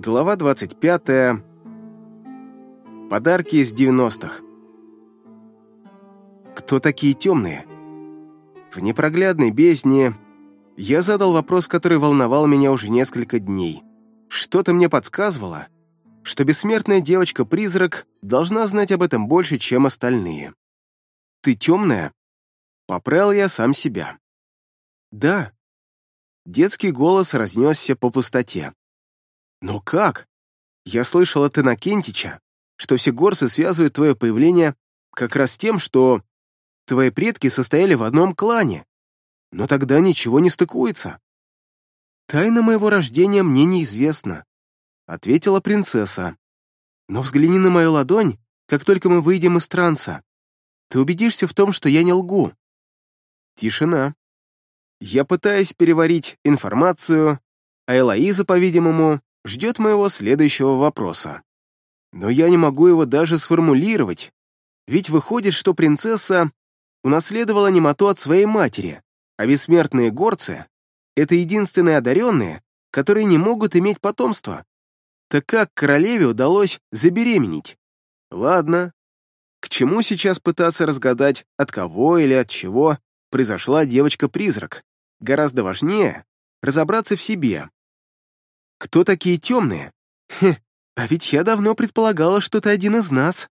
Глава 25. Подарки из 90-х. Кто такие темные? В непроглядной бездне я задал вопрос, который волновал меня уже несколько дней. Что-то мне подсказывало, что бессмертная девочка-призрак должна знать об этом больше, чем остальные. «Ты темная?» Поправил я сам себя. «Да». Детский голос разнесся по пустоте. «Но как? Я слышал от Иннокентича, что все горцы связывают твое появление как раз тем, что твои предки состояли в одном клане. Но тогда ничего не стыкуется». «Тайна моего рождения мне неизвестна», — ответила принцесса. «Но взгляни на мою ладонь, как только мы выйдем из транса. Ты убедишься в том, что я не лгу». Тишина. Я пытаюсь переварить информацию, а Элоиза, по-видимому, ждет моего следующего вопроса. Но я не могу его даже сформулировать, ведь выходит, что принцесса унаследовала немоту от своей матери, а бессмертные горцы — это единственные одаренные, которые не могут иметь потомство. Так как королеве удалось забеременеть? Ладно. К чему сейчас пытаться разгадать, от кого или от чего произошла девочка-призрак? Гораздо важнее разобраться в себе. Кто такие темные? Хе, а ведь я давно предполагала, что ты один из нас,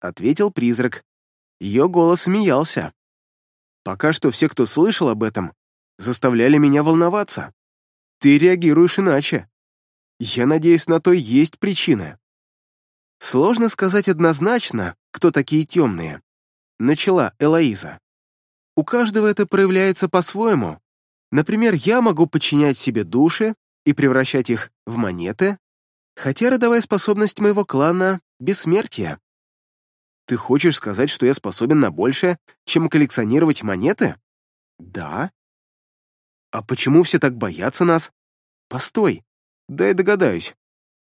ответил призрак. Ее голос смеялся. Пока что все, кто слышал об этом, заставляли меня волноваться. Ты реагируешь иначе. Я надеюсь, на то есть причина. Сложно сказать однозначно, кто такие темные. Начала Элоиза. У каждого это проявляется по-своему. Например, я могу подчинять себе души, и превращать их в монеты, хотя родовая способность моего клана — бессмертие. Ты хочешь сказать, что я способен на большее, чем коллекционировать монеты? Да. А почему все так боятся нас? Постой, дай догадаюсь.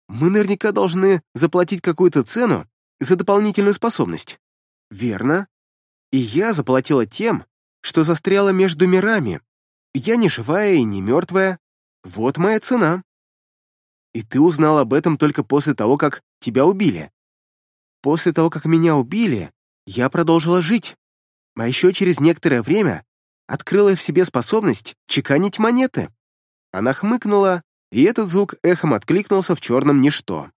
Мы наверняка должны заплатить какую-то цену за дополнительную способность. Верно. И я заплатила тем, что застряла между мирами. Я не живая и не мертвая, вот моя цена. И ты узнал об этом только после того, как тебя убили. После того, как меня убили, я продолжила жить. А еще через некоторое время открыла в себе способность чеканить монеты. Она хмыкнула, и этот звук эхом откликнулся в черном ничто.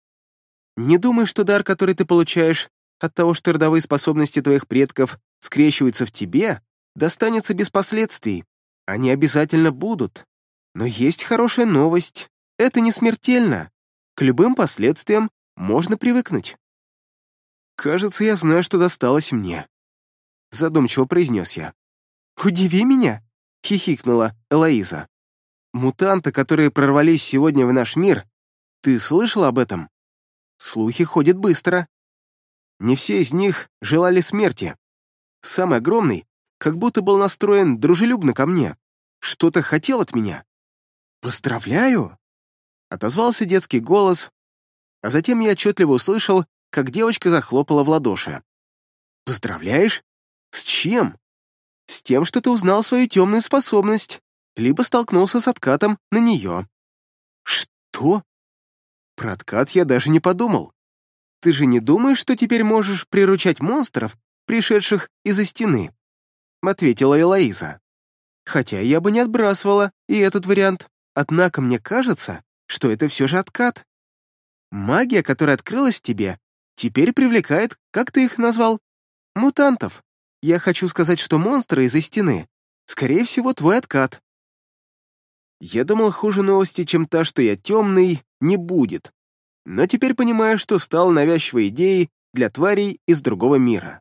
Не думай, что дар, который ты получаешь от того, что родовые способности твоих предков скрещиваются в тебе, достанется без последствий. Они обязательно будут. Но есть хорошая новость. Это не смертельно. К любым последствиям можно привыкнуть. «Кажется, я знаю, что досталось мне», — задумчиво произнес я. «Удиви меня», — хихикнула Элоиза. «Мутанты, которые прорвались сегодня в наш мир, ты слышал об этом? Слухи ходят быстро. Не все из них желали смерти. Самый огромный как будто был настроен дружелюбно ко мне. Что-то хотел от меня. «Поздравляю!» — отозвался детский голос, а затем я отчетливо услышал, как девочка захлопала в ладоши. «Поздравляешь? С чем?» «С тем, что ты узнал свою темную способность, либо столкнулся с откатом на нее». «Что?» Про откат я даже не подумал. Ты же не думаешь, что теперь можешь приручать монстров, пришедших из-за стены?» — ответила Элоиза. «Хотя я бы не отбрасывала и этот вариант. Однако мне кажется, что это все же откат. Магия, которая открылась тебе, теперь привлекает, как ты их назвал, мутантов. Я хочу сказать, что монстры из-за стены, скорее всего, твой откат. Я думал, хуже новости, чем та, что я темный, не будет. Но теперь понимаю, что стал навязчивой идеей для тварей из другого мира.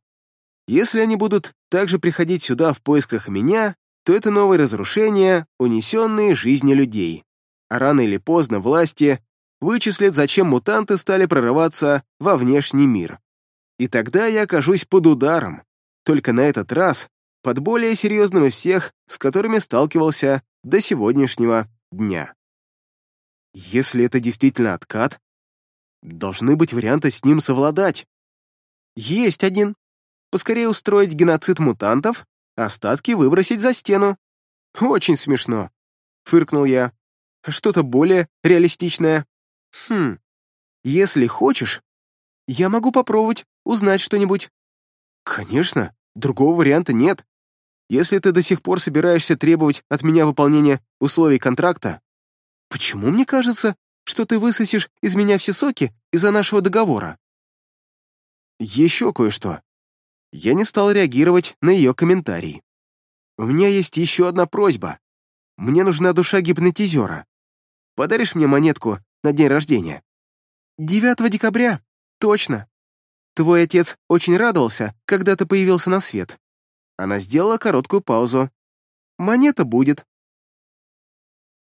Если они будут также приходить сюда в поисках меня, то это новые разрушения, унесенные жизни людей. А рано или поздно власти вычислят, зачем мутанты стали прорываться во внешний мир. И тогда я окажусь под ударом, только на этот раз под более серьезным из всех, с которыми сталкивался до сегодняшнего дня. Если это действительно откат, должны быть варианты с ним совладать. Есть один. Поскорее устроить геноцид мутантов остатки выбросить за стену. Очень смешно, фыркнул я. Что-то более реалистичное. Хм, если хочешь, я могу попробовать узнать что-нибудь. Конечно, другого варианта нет. Если ты до сих пор собираешься требовать от меня выполнения условий контракта, почему мне кажется, что ты высосешь из меня все соки из-за нашего договора? Еще кое-что. Я не стал реагировать на ее комментарий. У меня есть еще одна просьба. Мне нужна душа гипнотизера. Подаришь мне монетку на день рождения? 9 декабря, точно. Твой отец очень радовался, когда ты появился на свет. Она сделала короткую паузу. Монета будет.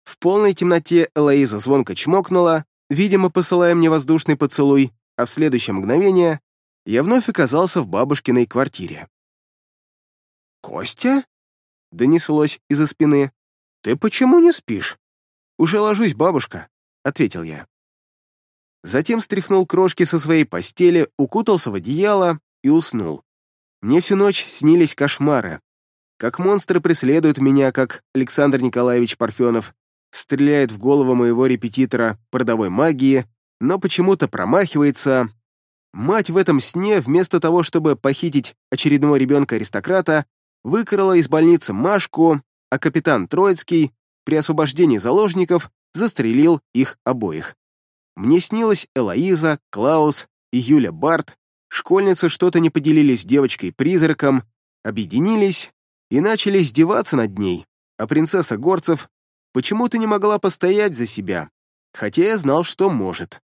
В полной темноте Элоиза звонко чмокнула, видимо, посылая мне воздушный поцелуй, а в следующее мгновение я вновь оказался в бабушкиной квартире. «Костя?» — донеслось из-за спины. «Ты почему не спишь?» «Уже ложусь, бабушка», — ответил я. Затем стряхнул крошки со своей постели, укутался в одеяло и уснул. Мне всю ночь снились кошмары. Как монстры преследуют меня, как Александр Николаевич Парфенов стреляет в голову моего репетитора продовой магии, но почему-то промахивается. Мать в этом сне, вместо того, чтобы похитить очередного ребенка-аристократа, выкрала из больницы Машку, а капитан Троицкий при освобождении заложников застрелил их обоих. Мне снилась Элоиза, Клаус и Юля Барт. Школьницы что-то не поделились с девочкой-призраком, объединились и начали издеваться над ней, а принцесса Горцев почему-то не могла постоять за себя, хотя я знал, что может.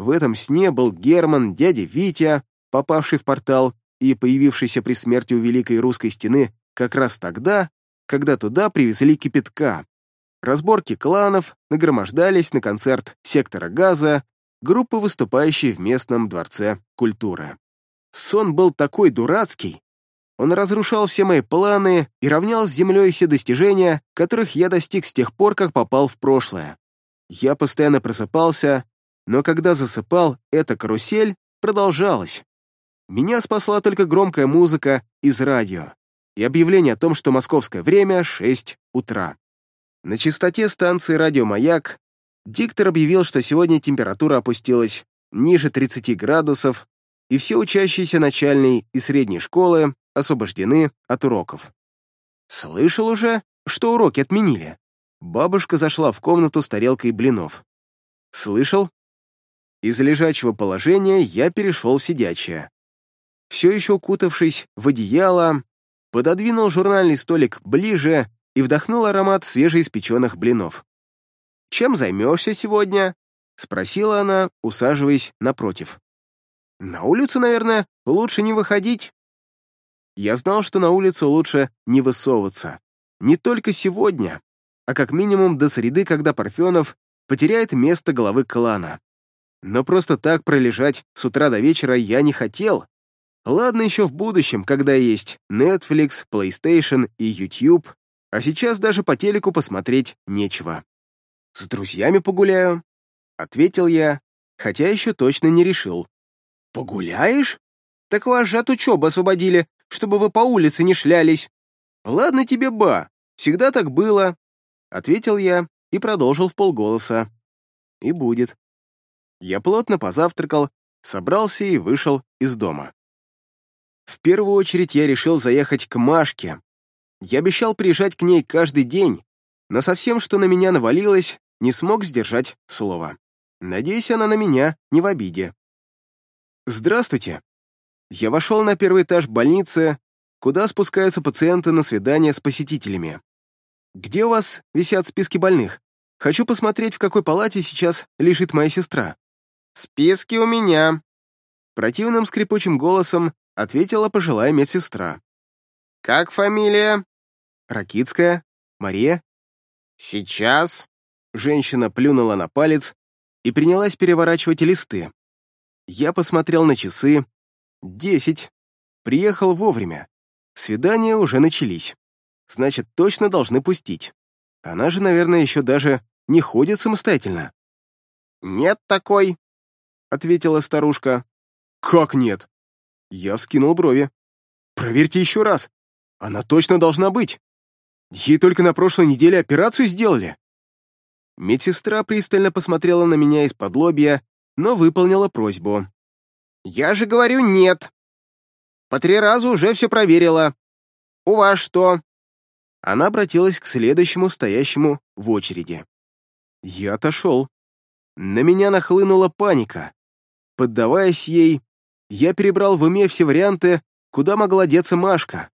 В этом сне был Герман, дядя Витя, попавший в портал и появившийся при смерти у Великой Русской Стены как раз тогда, когда туда привезли кипятка, разборки кланов, нагромождались на концерт сектора газа, группы, выступающие в местном дворце культуры. Сон был такой дурацкий. Он разрушал все мои планы и равнял с землей все достижения, которых я достиг с тех пор, как попал в прошлое. Я постоянно просыпался, но когда засыпал, эта карусель продолжалась. Меня спасла только громкая музыка из радио и объявление о том, что московское время — 6 утра. На частоте станции «Радиомаяк» диктор объявил, что сегодня температура опустилась ниже 30 градусов, и все учащиеся начальной и средней школы освобождены от уроков. Слышал уже, что уроки отменили. Бабушка зашла в комнату с тарелкой блинов. Слышал? Из лежачего положения я перешел в сидячее. Все еще укутавшись в одеяло, пододвинул журнальный столик ближе и вдохнул аромат свежеиспеченных блинов. «Чем займешься сегодня?» — спросила она, усаживаясь напротив. «На улицу, наверное, лучше не выходить». Я знал, что на улицу лучше не высовываться. Не только сегодня, а как минимум до среды, когда Парфенов потеряет место главы клана. Но просто так пролежать с утра до вечера я не хотел. Ладно еще в будущем, когда есть Netflix, PlayStation и YouTube, а сейчас даже по телеку посмотреть нечего. «С друзьями погуляю», — ответил я, хотя еще точно не решил. «Погуляешь? Так вас же от учебы освободили, чтобы вы по улице не шлялись. Ладно тебе, ба, всегда так было», — ответил я и продолжил в полголоса. «И будет». Я плотно позавтракал, собрался и вышел из дома. В первую очередь я решил заехать к Машке, я обещал приезжать к ней каждый день, но со всем, что на меня навалилось, не смог сдержать слова. Надеюсь, она на меня не в обиде. «Здравствуйте». Я вошел на первый этаж больницы, куда спускаются пациенты на свидания с посетителями. «Где у вас висят списки больных? Хочу посмотреть, в какой палате сейчас лежит моя сестра». «Списки у меня», — противным скрипучим голосом ответила пожилая медсестра. «Как фамилия?» Ракитская? Мария?» «Сейчас?» Женщина плюнула на палец и принялась переворачивать листы. Я посмотрел на часы. Десять. Приехал вовремя. Свидания уже начались. Значит, точно должны пустить. Она же, наверное, еще даже не ходит самостоятельно. «Нет такой», — ответила старушка. «Как нет?» Я вскинул брови. «Проверьте еще раз. Она точно должна быть». Ей только на прошлой неделе операцию сделали. Медсестра пристально посмотрела на меня из-под лобья, но выполнила просьбу. «Я же говорю нет. По три раза уже все проверила. У вас что?» Она обратилась к следующему стоящему в очереди. Я отошел. На меня нахлынула паника. Поддаваясь ей, я перебрал в уме все варианты, куда могла деться Машка.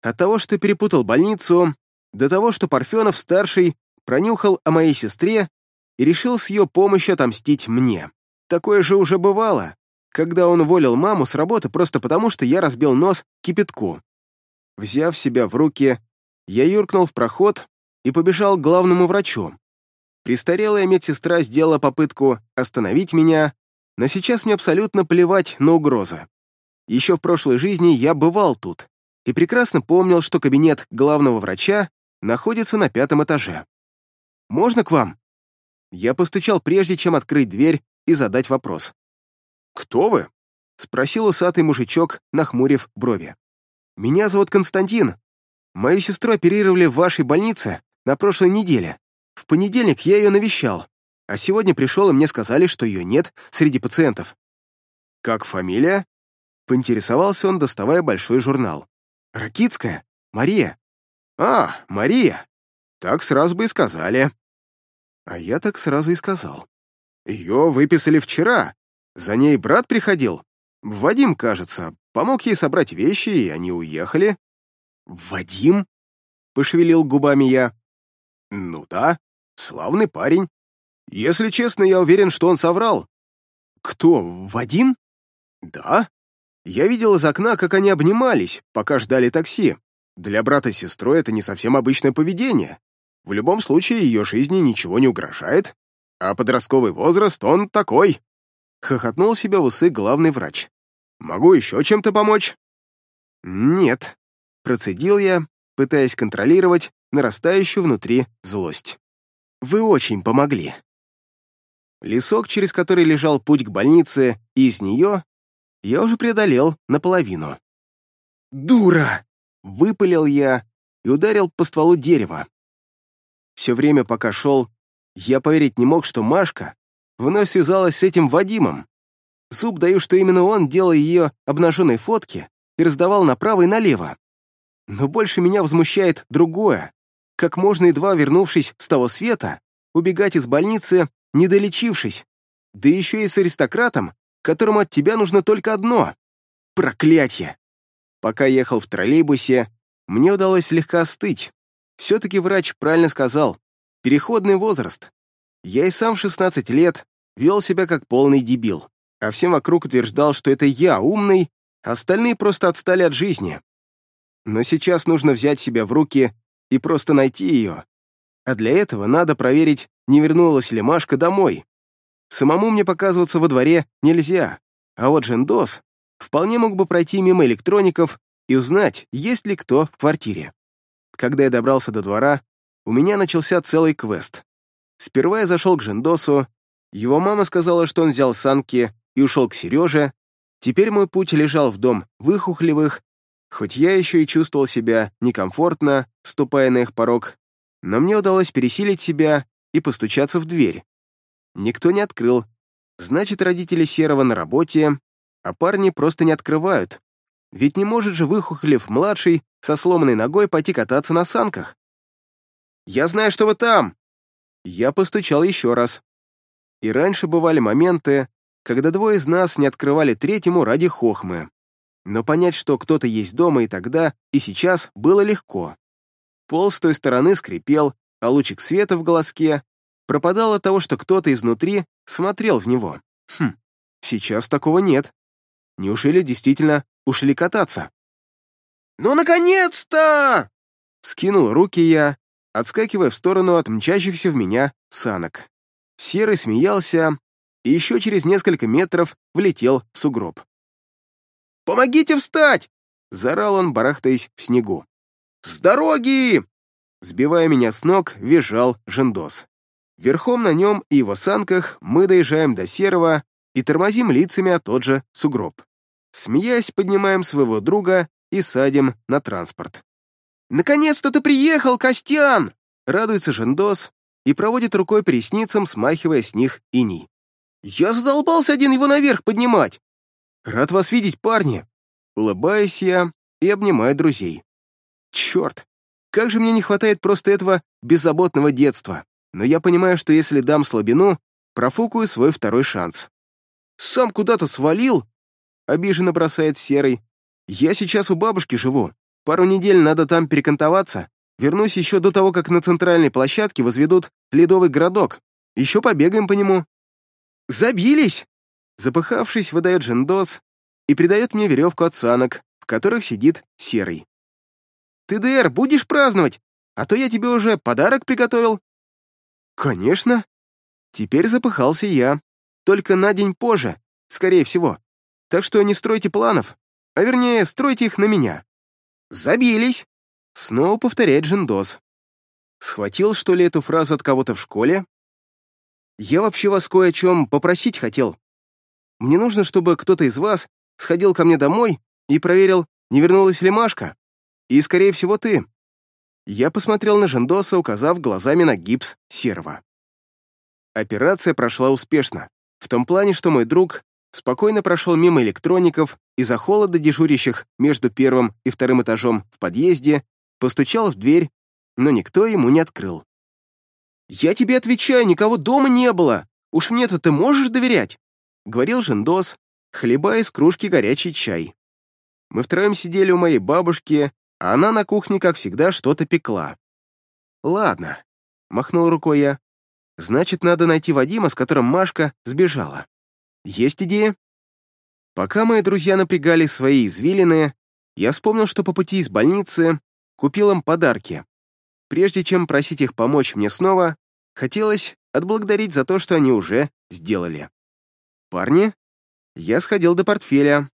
От того, что перепутал больницу, до того, что Парфенов-старший пронюхал о моей сестре и решил с ее помощью отомстить мне. Такое же уже бывало, когда он уволил маму с работы просто потому, что я разбил нос кипятку. Взяв себя в руки, я юркнул в проход и побежал к главному врачу. Престарелая медсестра сделала попытку остановить меня, но сейчас мне абсолютно плевать на угрозы. Еще в прошлой жизни я бывал тут и прекрасно помнил, что кабинет главного врача находится на пятом этаже. «Можно к вам?» Я постучал прежде, чем открыть дверь и задать вопрос. «Кто вы?» — спросил усатый мужичок, нахмурив брови. «Меня зовут Константин. Мою сестру оперировали в вашей больнице на прошлой неделе. В понедельник я ее навещал, а сегодня пришел, и мне сказали, что ее нет среди пациентов». «Как фамилия?» — поинтересовался он, доставая большой журнал. «Ракицкая? Мария». «А, Мария! Так сразу бы и сказали». А я так сразу и сказал. Ее выписали вчера. За ней брат приходил. Вадим, кажется, помог ей собрать вещи, и они уехали. «Вадим?» — пошевелил губами я. «Ну да, славный парень. Если честно, я уверен, что он соврал». «Кто, Вадим?» «Да. Я видел из окна, как они обнимались, пока ждали такси. Для брата с сестрой это не совсем обычное поведение. В любом случае, ее жизни ничего не угрожает, а подростковый возраст он такой. Хохотнул себя в усы главный врач. Могу еще чем-то помочь? Нет. Процедил я, пытаясь контролировать нарастающую внутри злость. Вы очень помогли. Лесок, через который лежал путь к больнице, и из нее я уже преодолел наполовину. «Дура!» — выпалил я и ударил по стволу дерева. Все время, пока шел, я поверить не мог, что Машка вновь связалась с этим Вадимом. Зуб даю, что именно он делал ее обнаженной фотки и раздавал направо и налево. Но больше меня возмущает другое. Как можно, едва вернувшись с того света, убегать из больницы, не долечившись, да еще и с аристократом, которому от тебя нужно только одно — проклятие. Пока ехал в троллейбусе, мне удалось слегка остыть. Все-таки врач правильно сказал. Переходный возраст. Я и сам в 16 лет вел себя как полный дебил, а всем вокруг утверждал, что это я умный, а остальные просто отстали от жизни. Но сейчас нужно взять себя в руки и просто найти ее. А для этого надо проверить, не вернулась ли Машка домой. Самому мне показываться во дворе нельзя, а вот Жендос вполне мог бы пройти мимо электроников и узнать, есть ли кто в квартире. Когда я добрался до двора, у меня начался целый квест. Сперва я зашел к Жендосу, его мама сказала, что он взял санки и ушел к Сереже, теперь мой путь лежал в дом Выхухлевых, хоть я еще и чувствовал себя некомфортно, ступая на их порог, но мне удалось пересилить себя и постучаться в дверь. Никто не открыл, значит, родители Серого на работе, а парни просто не открывают, ведь не может же Выхухлев-младший со сломанной ногой пойти кататься на санках. «Я знаю, что вы там!» Я постучал еще раз. И раньше бывали моменты, когда двое из нас не открывали третьему ради хохмы. Но понять, что кто-то есть дома и тогда, и сейчас, было легко. Пол с той стороны скрипел, а лучик света в голоске пропадал от того, что кто-то изнутри смотрел в него. Хм, сейчас такого нет. Неужели действительно ушли кататься? «Ну, наконец-то!» Скинул руки я, отскакивая в сторону от мчащихся в меня санок. Серый смеялся и еще через несколько метров влетел в сугроб. «Помогите встать!» — заорал он, барахтаясь в снегу. «С дороги!» Сбивая меня с ног, визжал Жендос. Верхом на нем и его санках мы доезжаем до Серого и тормозим лицами о тот же сугроб. Смеясь, поднимаем своего друга и садим на транспорт. «Наконец-то ты приехал, Костян!» — радуется Жендос, и проводит рукой по ресницам, смахивая с них иней. «Я задолбался один его наверх поднимать!» «Рад вас видеть, парни!» Улыбаюсь я и обнимаю друзей. «Черт! Как же мне не хватает просто этого беззаботного детства! Но я понимаю, что если дам слабину, профукаю свой второй шанс». «Сам куда-то свалил?» — обиженно бросает Серый. «Я сейчас у бабушки живу. Пару недель надо там перекантоваться. Вернусь еще до того, как на центральной площадке возведут ледовый городок. Еще побегаем по нему». «Забились!» Запыхавшись, выдает Жендос и придает мне веревку от санок, в которых сидит Серый. «Ты, ДР, будешь праздновать? А то я тебе уже подарок приготовил». «Конечно». Теперь запыхался я, только на день позже, скорее всего. Так что не стройте планов, а вернее, стройте их на меня. «Забились!» — снова повторяет Жендос. Схватил, что ли, эту фразу от кого-то в школе? Я вообще вас кое о чем попросить хотел. Мне нужно, чтобы кто-то из вас сходил ко мне домой и проверил, не вернулась ли Машка. И, скорее всего, ты. Я посмотрел на Жендоса, указав глазами на гипс серва. Операция прошла успешно. В том плане, что мой друг спокойно прошел мимо электроников из-за холода дежурящих между первым и вторым этажом в подъезде, постучал в дверь, но никто ему не открыл. «Я тебе отвечаю, никого дома не было! Уж мне-то ты можешь доверять!» — говорил Жендос, хлебая из кружки горячий чай. Мы втроем сидели у моей бабушки, а она на кухне, как всегда, что-то пекла. «Ладно», — махнул рукой я, — «значит, надо найти Вадима, с которым Машка сбежала. Есть идея?» Пока мои друзья напрягали свои извилины, я вспомнил, что по пути из больницы купил им подарки. Прежде чем просить их помочь мне снова, хотелось отблагодарить за то, что они уже сделали. «Парни, я сходил до портфеля.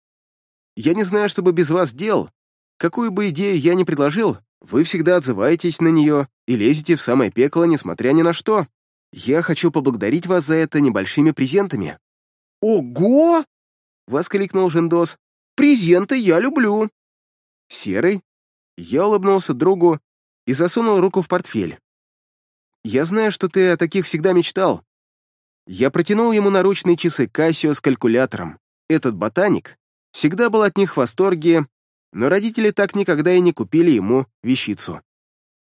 Я не знаю, что бы без вас делал. Какую бы идею я ни предложил, вы всегда отзываетесь на нее и лезете в самое пекло, несмотря ни на что. Я хочу поблагодарить вас за это небольшими презентами». «Ого!» — воскликнул Жендос. «Презенты я люблю!» «Серый?» Я улыбнулся другу и засунул руку в портфель. «Я знаю, что ты о таких всегда мечтал. Я протянул ему наручные часы Casio с калькулятором. Этот ботаник всегда был от них в восторге, но родители так никогда и не купили ему вещицу.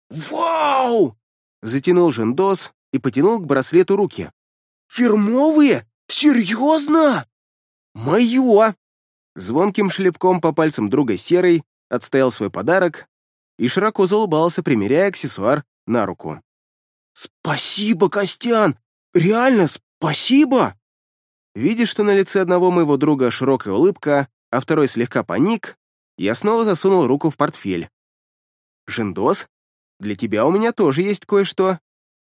«Вау!» — затянул Жендос и потянул к браслету руки. «Фирмовые? Серьезно?» «Мое!» Звонким шлепком по пальцам друга Серый отстоял свой подарок и широко заулыбался, примеряя аксессуар на руку. «Спасибо, Костян! Реально «Спасибо!» Видя, что на лице одного моего друга широкая улыбка, а второй слегка паник, я снова засунул руку в портфель. «Жендос, для тебя у меня тоже есть кое-что.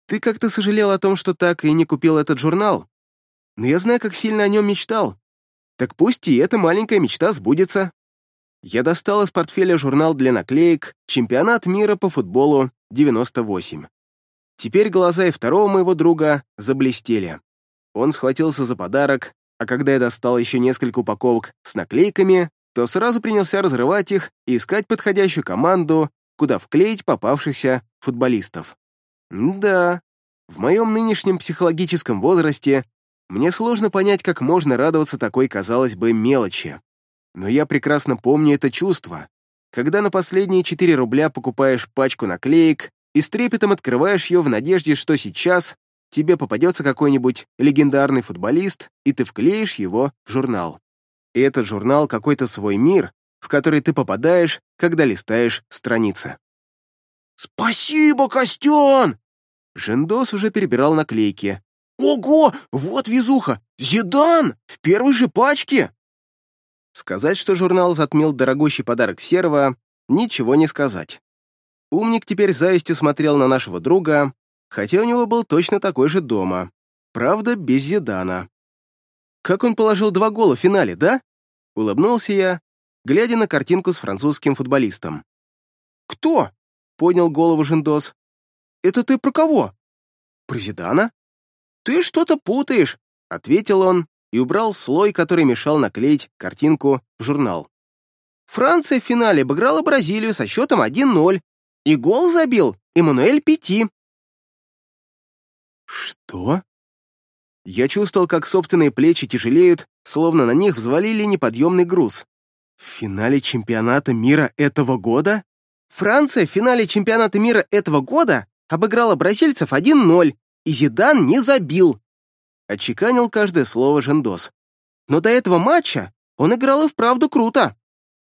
Ты как-то сожалел о том, что так и не купил этот журнал. Но я знаю, как сильно о нем мечтал. Так пусть и эта маленькая мечта сбудется». Я достал из портфеля журнал для наклеек «Чемпионат мира по футболу 98». Теперь глаза и второго моего друга заблестели. Он схватился за подарок, а когда я достал еще несколько упаковок с наклейками, то сразу принялся разрывать их и искать подходящую команду, куда вклеить попавшихся футболистов. Да, в моем нынешнем психологическом возрасте мне сложно понять, как можно радоваться такой, казалось бы, мелочи. Но я прекрасно помню это чувство, когда на последние 4 рубля покупаешь пачку наклеек и с трепетом открываешь ее в надежде, что сейчас тебе попадется какой-нибудь легендарный футболист, и ты вклеишь его в журнал. И этот журнал какой-то свой мир, в который ты попадаешь, когда листаешь страницы. «Спасибо, Костян!» Жендос уже перебирал наклейки. «Ого! Вот везуха! Зидан! В первой же пачке!» Сказать, что журнал затмил дорогущий подарок Серого, ничего не сказать. Умник теперь завистью смотрел на нашего друга, хотя у него был точно такой же дома. Правда, без Зидана. Как он положил два гола в финале, да? Улыбнулся я, глядя на картинку с французским футболистом. «Кто?» — поднял голову Жендос. «Это ты про кого?» «Про Зидана?» «Ты что-то путаешь», — ответил он и убрал слой, который мешал наклеить картинку в журнал. Франция в финале обыграла Бразилию со счетом 1-0, и гол забил Эммануэль Пяти. Что? Я чувствовал, как собственные плечи тяжелеют, словно на них взвалили неподъемный груз. В финале чемпионата мира этого года? Франция в финале чемпионата мира этого года обыграла бразильцев 1-0, и Зидан не забил. Отчеканил каждое слово Жендос. Но до этого матча он играл и вправду круто.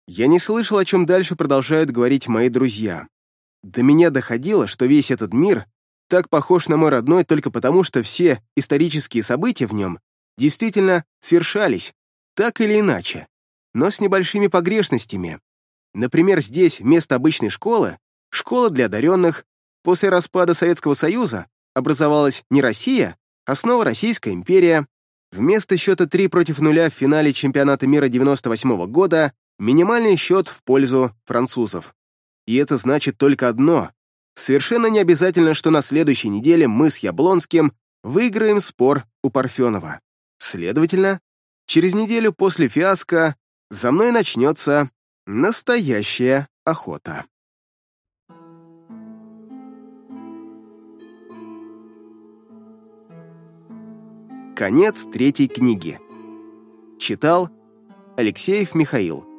Я не слышал, о чем дальше продолжают говорить мои друзья. До меня доходило, что весь этот мир так похож на мой родной только потому, что все исторические события в нем действительно свершались, так или иначе, но с небольшими погрешностями. Например, здесь вместо обычной школы — школа для одаренных. После распада Советского Союза образовалась не Россия, а снова Российская империя. Вместо счета 3 против нуля в финале чемпионата мира 98 -го года минимальный счет в пользу французов. И это значит только одно. Совершенно не обязательно, что на следующей неделе мы с Яблонским выиграем спор у Парфенова. Следовательно, через неделю после фиаско за мной начнется настоящая охота. Конец третьей книги. Читал Алексеев Михаил.